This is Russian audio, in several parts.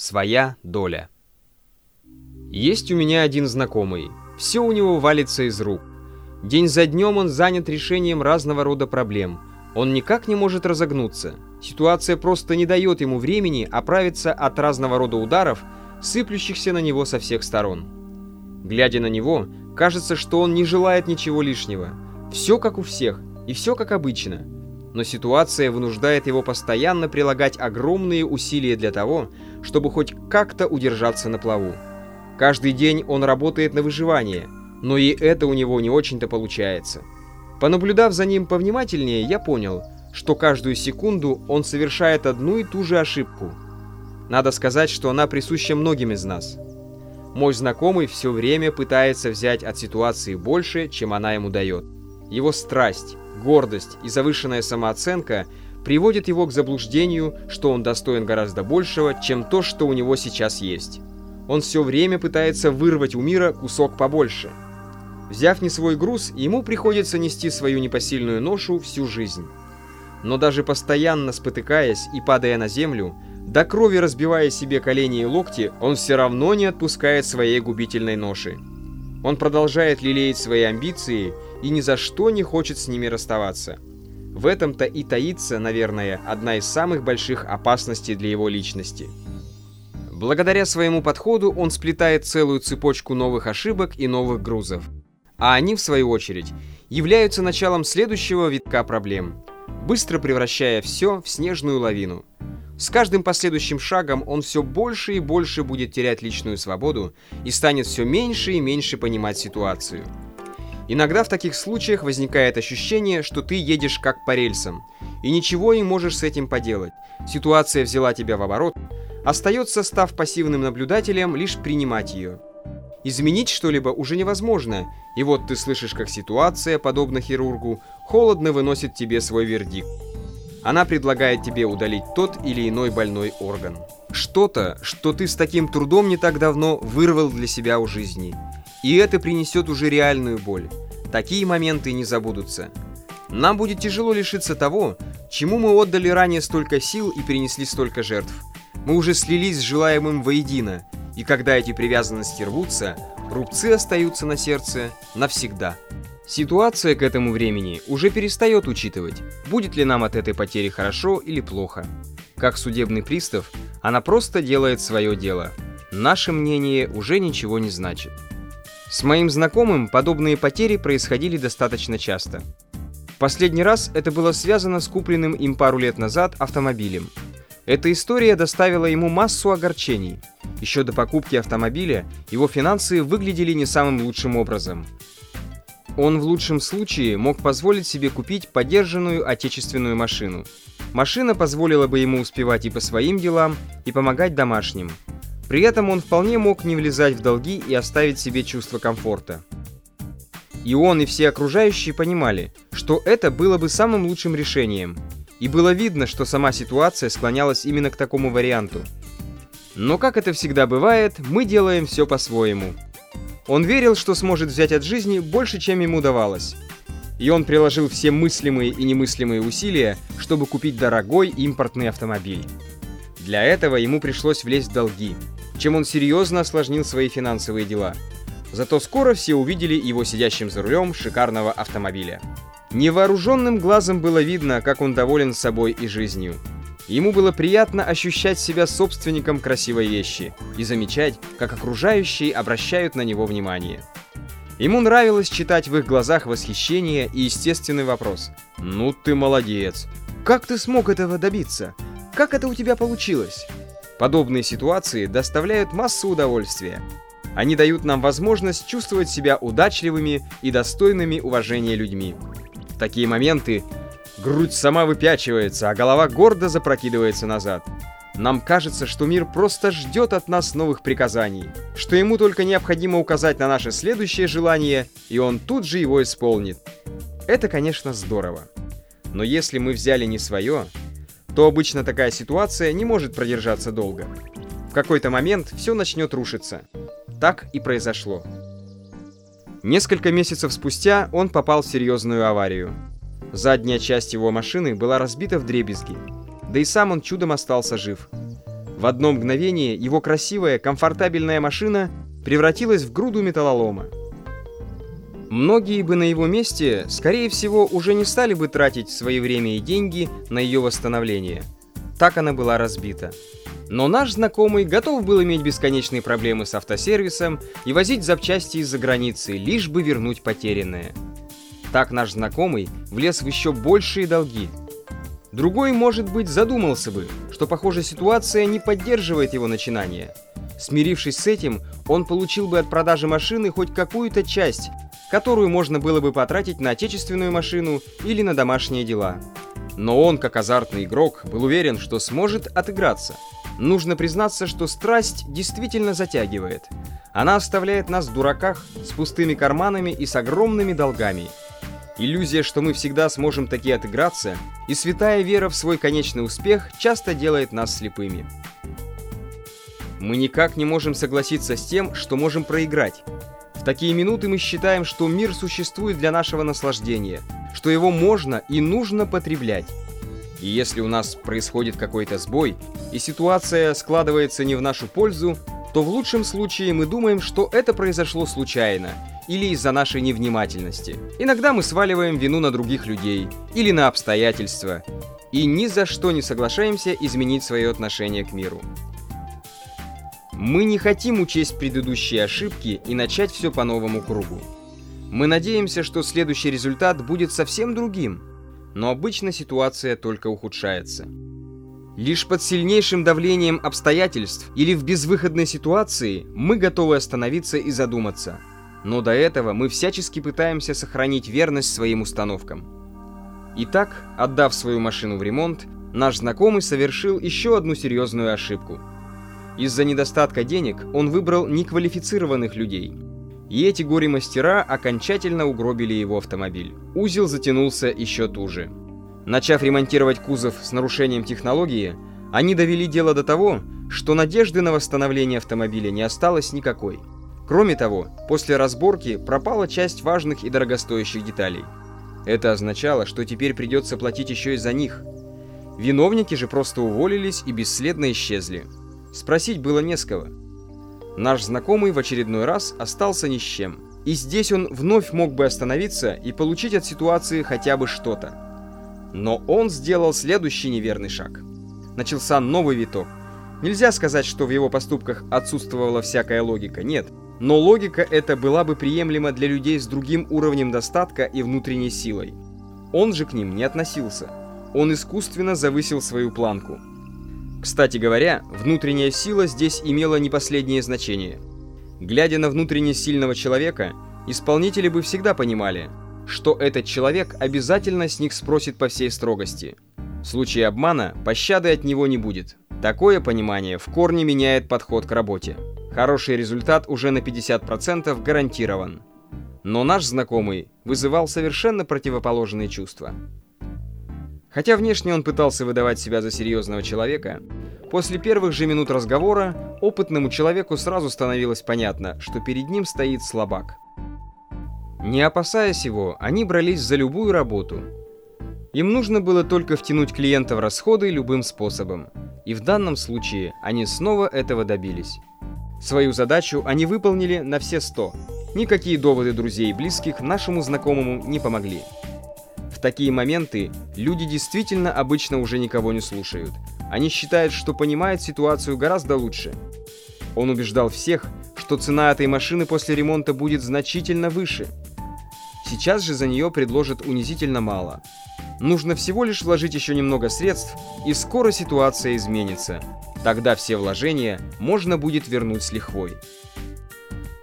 Своя доля. Есть у меня один знакомый. Все у него валится из рук. День за днем он занят решением разного рода проблем. Он никак не может разогнуться. Ситуация просто не дает ему времени оправиться от разного рода ударов, сыплющихся на него со всех сторон. Глядя на него, кажется, что он не желает ничего лишнего. Все как у всех, и все как обычно. Но ситуация вынуждает его постоянно прилагать огромные усилия для того, чтобы хоть как-то удержаться на плаву. Каждый день он работает на выживание, но и это у него не очень-то получается. Понаблюдав за ним повнимательнее, я понял, что каждую секунду он совершает одну и ту же ошибку. Надо сказать, что она присуща многим из нас. Мой знакомый все время пытается взять от ситуации больше, чем она ему дает. Его страсть, гордость и завышенная самооценка приводят его к заблуждению, что он достоин гораздо большего, чем то, что у него сейчас есть. Он все время пытается вырвать у мира кусок побольше. Взяв не свой груз, ему приходится нести свою непосильную ношу всю жизнь. Но даже постоянно спотыкаясь и падая на землю, до крови разбивая себе колени и локти, он все равно не отпускает своей губительной ноши. Он продолжает лелеять свои амбиции и ни за что не хочет с ними расставаться. В этом-то и таится, наверное, одна из самых больших опасностей для его личности. Благодаря своему подходу он сплетает целую цепочку новых ошибок и новых грузов. А они, в свою очередь, являются началом следующего витка проблем, быстро превращая все в снежную лавину. С каждым последующим шагом он все больше и больше будет терять личную свободу и станет все меньше и меньше понимать ситуацию. Иногда в таких случаях возникает ощущение, что ты едешь как по рельсам, и ничего не можешь с этим поделать. Ситуация взяла тебя в оборот, остается, став пассивным наблюдателем, лишь принимать ее. Изменить что-либо уже невозможно, и вот ты слышишь, как ситуация, подобно хирургу, холодно выносит тебе свой вердикт. Она предлагает тебе удалить тот или иной больной орган. Что-то, что ты с таким трудом не так давно вырвал для себя у жизни. И это принесет уже реальную боль. Такие моменты не забудутся. Нам будет тяжело лишиться того, чему мы отдали ранее столько сил и перенесли столько жертв. Мы уже слились с желаемым воедино, и когда эти привязанности рвутся, рубцы остаются на сердце навсегда. Ситуация к этому времени уже перестает учитывать, будет ли нам от этой потери хорошо или плохо. Как судебный пристав, она просто делает свое дело. Наше мнение уже ничего не значит. С моим знакомым подобные потери происходили достаточно часто. Последний раз это было связано с купленным им пару лет назад автомобилем. Эта история доставила ему массу огорчений. Еще до покупки автомобиля его финансы выглядели не самым лучшим образом – он в лучшем случае мог позволить себе купить подержанную отечественную машину. Машина позволила бы ему успевать и по своим делам, и помогать домашним. При этом он вполне мог не влезать в долги и оставить себе чувство комфорта. И он, и все окружающие понимали, что это было бы самым лучшим решением. И было видно, что сама ситуация склонялась именно к такому варианту. Но как это всегда бывает, мы делаем все по-своему – он верил, что сможет взять от жизни больше, чем ему давалось. И он приложил все мыслимые и немыслимые усилия, чтобы купить дорогой импортный автомобиль. Для этого ему пришлось влезть в долги, чем он серьезно осложнил свои финансовые дела. Зато скоро все увидели его сидящим за рулем шикарного автомобиля. Невооруженным глазом было видно, как он доволен собой и жизнью. Ему было приятно ощущать себя собственником красивой вещи и замечать, как окружающие обращают на него внимание. Ему нравилось читать в их глазах восхищение и естественный вопрос. «Ну ты молодец! Как ты смог этого добиться? Как это у тебя получилось?» Подобные ситуации доставляют массу удовольствия. Они дают нам возможность чувствовать себя удачливыми и достойными уважения людьми. В такие моменты Грудь сама выпячивается, а голова гордо запрокидывается назад. Нам кажется, что мир просто ждет от нас новых приказаний, что ему только необходимо указать на наше следующее желание, и он тут же его исполнит. Это, конечно, здорово. Но если мы взяли не свое, то обычно такая ситуация не может продержаться долго. В какой-то момент все начнет рушиться. Так и произошло. Несколько месяцев спустя он попал в серьезную аварию. Задняя часть его машины была разбита в дребезги, да и сам он чудом остался жив. В одно мгновение его красивая, комфортабельная машина превратилась в груду металлолома. Многие бы на его месте, скорее всего, уже не стали бы тратить свои время и деньги на ее восстановление. Так она была разбита. Но наш знакомый готов был иметь бесконечные проблемы с автосервисом и возить запчасти из-за границы, лишь бы вернуть потерянное. Так наш знакомый влез в еще большие долги. Другой, может быть, задумался бы, что, похоже, ситуация не поддерживает его начинания. Смирившись с этим, он получил бы от продажи машины хоть какую-то часть, которую можно было бы потратить на отечественную машину или на домашние дела. Но он, как азартный игрок, был уверен, что сможет отыграться. Нужно признаться, что страсть действительно затягивает. Она оставляет нас в дураках, с пустыми карманами и с огромными долгами. Иллюзия, что мы всегда сможем таки отыграться, и святая вера в свой конечный успех часто делает нас слепыми. Мы никак не можем согласиться с тем, что можем проиграть. В такие минуты мы считаем, что мир существует для нашего наслаждения, что его можно и нужно потреблять. И если у нас происходит какой-то сбой, и ситуация складывается не в нашу пользу, то в лучшем случае мы думаем, что это произошло случайно или из-за нашей невнимательности. Иногда мы сваливаем вину на других людей или на обстоятельства, и ни за что не соглашаемся изменить свое отношение к миру. Мы не хотим учесть предыдущие ошибки и начать все по новому кругу. Мы надеемся, что следующий результат будет совсем другим, но обычно ситуация только ухудшается. Лишь под сильнейшим давлением обстоятельств или в безвыходной ситуации мы готовы остановиться и задуматься. Но до этого мы всячески пытаемся сохранить верность своим установкам. Итак, отдав свою машину в ремонт, наш знакомый совершил еще одну серьезную ошибку – из-за недостатка денег он выбрал неквалифицированных людей. И эти горе-мастера окончательно угробили его автомобиль. Узел затянулся еще туже. Начав ремонтировать кузов с нарушением технологии, они довели дело до того, что надежды на восстановление автомобиля не осталось никакой. Кроме того, после разборки пропала часть важных и дорогостоящих деталей. Это означало, что теперь придется платить еще и за них. Виновники же просто уволились и бесследно исчезли. Спросить было не с кого. Наш знакомый в очередной раз остался ни с чем. И здесь он вновь мог бы остановиться и получить от ситуации хотя бы что-то. Но он сделал следующий неверный шаг. Начался новый виток. Нельзя сказать, что в его поступках отсутствовала всякая логика, нет. Но логика эта была бы приемлема для людей с другим уровнем достатка и внутренней силой. Он же к ним не относился. Он искусственно завысил свою планку. Кстати говоря, внутренняя сила здесь имела не последнее значение. Глядя на внутренне сильного человека, исполнители бы всегда понимали, что этот человек обязательно с них спросит по всей строгости. В случае обмана пощады от него не будет. Такое понимание в корне меняет подход к работе. Хороший результат уже на 50% гарантирован. Но наш знакомый вызывал совершенно противоположные чувства. Хотя внешне он пытался выдавать себя за серьезного человека, после первых же минут разговора опытному человеку сразу становилось понятно, что перед ним стоит слабак. Не опасаясь его, они брались за любую работу. Им нужно было только втянуть клиента в расходы любым способом. И в данном случае они снова этого добились. Свою задачу они выполнили на все сто. Никакие доводы друзей и близких нашему знакомому не помогли. В такие моменты люди действительно обычно уже никого не слушают. Они считают, что понимают ситуацию гораздо лучше. Он убеждал всех, что цена этой машины после ремонта будет значительно выше. Сейчас же за нее предложат унизительно мало. Нужно всего лишь вложить еще немного средств, и скоро ситуация изменится. Тогда все вложения можно будет вернуть с лихвой.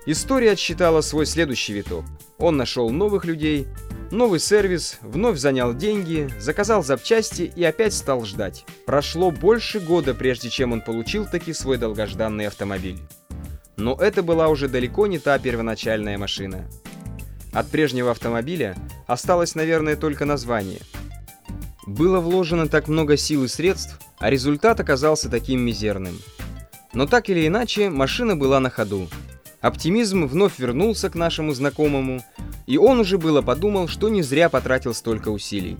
История отсчитала свой следующий виток. Он нашел новых людей, Новый сервис вновь занял деньги, заказал запчасти и опять стал ждать. Прошло больше года, прежде чем он получил таки свой долгожданный автомобиль. Но это была уже далеко не та первоначальная машина. От прежнего автомобиля осталось, наверное, только название. Было вложено так много сил и средств, а результат оказался таким мизерным. Но так или иначе, машина была на ходу. Оптимизм вновь вернулся к нашему знакомому, и он уже было подумал, что не зря потратил столько усилий.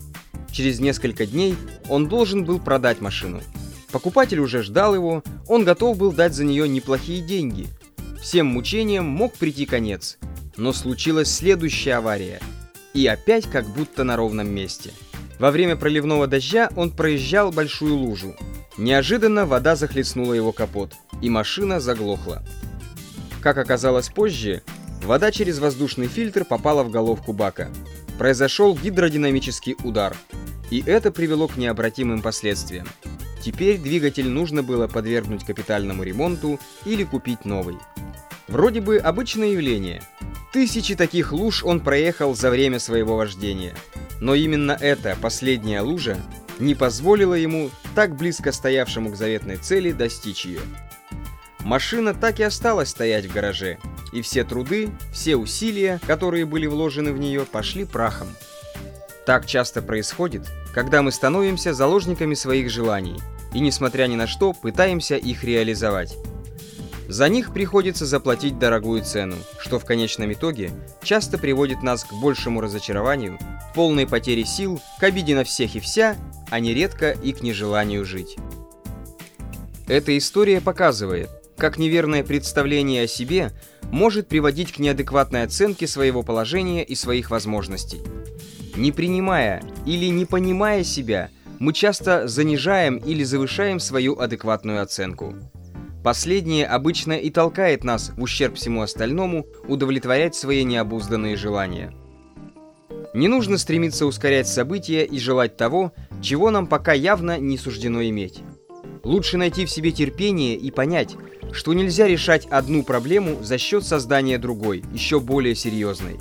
Через несколько дней он должен был продать машину. Покупатель уже ждал его, он готов был дать за нее неплохие деньги. Всем мучениям мог прийти конец. Но случилась следующая авария. И опять как будто на ровном месте. Во время проливного дождя он проезжал большую лужу. Неожиданно вода захлестнула его капот, и машина заглохла. Как оказалось позже, вода через воздушный фильтр попала в головку бака. Произошел гидродинамический удар, и это привело к необратимым последствиям. Теперь двигатель нужно было подвергнуть капитальному ремонту или купить новый. Вроде бы обычное явление. Тысячи таких луж он проехал за время своего вождения. Но именно эта последняя лужа не позволила ему, так близко стоявшему к заветной цели, достичь ее. Машина так и осталась стоять в гараже, и все труды, все усилия, которые были вложены в нее, пошли прахом. Так часто происходит, когда мы становимся заложниками своих желаний – и, несмотря ни на что, пытаемся их реализовать. За них приходится заплатить дорогую цену, что в конечном итоге часто приводит нас к большему разочарованию, полной потере сил, к обиде на всех и вся, а нередко и к нежеланию жить. Эта история показывает, как неверное представление о себе может приводить к неадекватной оценке своего положения и своих возможностей. Не принимая или не понимая себя, мы часто занижаем или завышаем свою адекватную оценку. Последнее обычно и толкает нас, в ущерб всему остальному, удовлетворять свои необузданные желания. Не нужно стремиться ускорять события и желать того, чего нам пока явно не суждено иметь. Лучше найти в себе терпение и понять, что нельзя решать одну проблему за счет создания другой, еще более серьезной.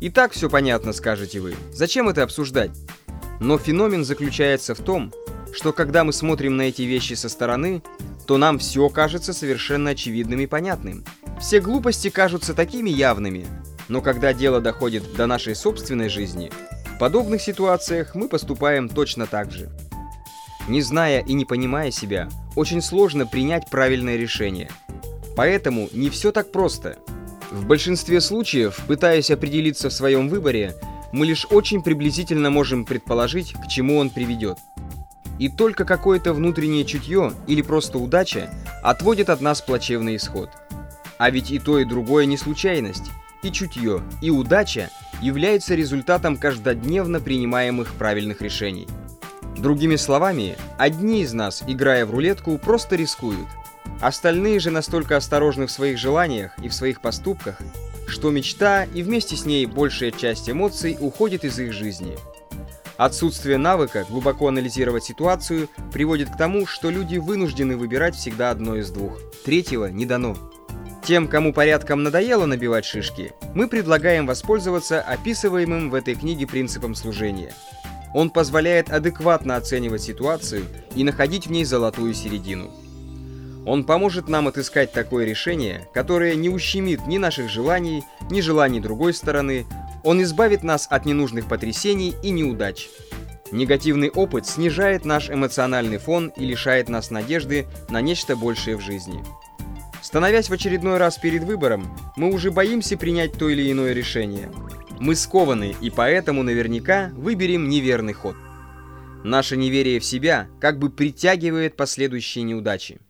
И так все понятно, скажете вы. Зачем это обсуждать? Но феномен заключается в том, что когда мы смотрим на эти вещи со стороны, то нам все кажется совершенно очевидным и понятным. Все глупости кажутся такими явными, но когда дело доходит до нашей собственной жизни, в подобных ситуациях мы поступаем точно так же. Не зная и не понимая себя, очень сложно принять правильное решение. Поэтому не все так просто. В большинстве случаев, пытаясь определиться в своем выборе, мы лишь очень приблизительно можем предположить, к чему он приведет. И только какое-то внутреннее чутье или просто удача отводит от нас плачевный исход. А ведь и то, и другое не случайность. И чутье, и удача являются результатом каждодневно принимаемых правильных решений. Другими словами, одни из нас, играя в рулетку, просто рискуют. Остальные же настолько осторожны в своих желаниях и в своих поступках, что мечта и вместе с ней большая часть эмоций уходит из их жизни. Отсутствие навыка глубоко анализировать ситуацию приводит к тому, что люди вынуждены выбирать всегда одно из двух. Третьего не дано. Тем, кому порядком надоело набивать шишки, мы предлагаем воспользоваться описываемым в этой книге принципом служения. Он позволяет адекватно оценивать ситуацию и находить в ней золотую середину. Он поможет нам отыскать такое решение, которое не ущемит ни наших желаний, ни желаний другой стороны. Он избавит нас от ненужных потрясений и неудач. Негативный опыт снижает наш эмоциональный фон и лишает нас надежды на нечто большее в жизни. Становясь в очередной раз перед выбором, мы уже боимся принять то или иное решение. Мы скованы и поэтому наверняка выберем неверный ход. Наше неверие в себя как бы притягивает последующие неудачи.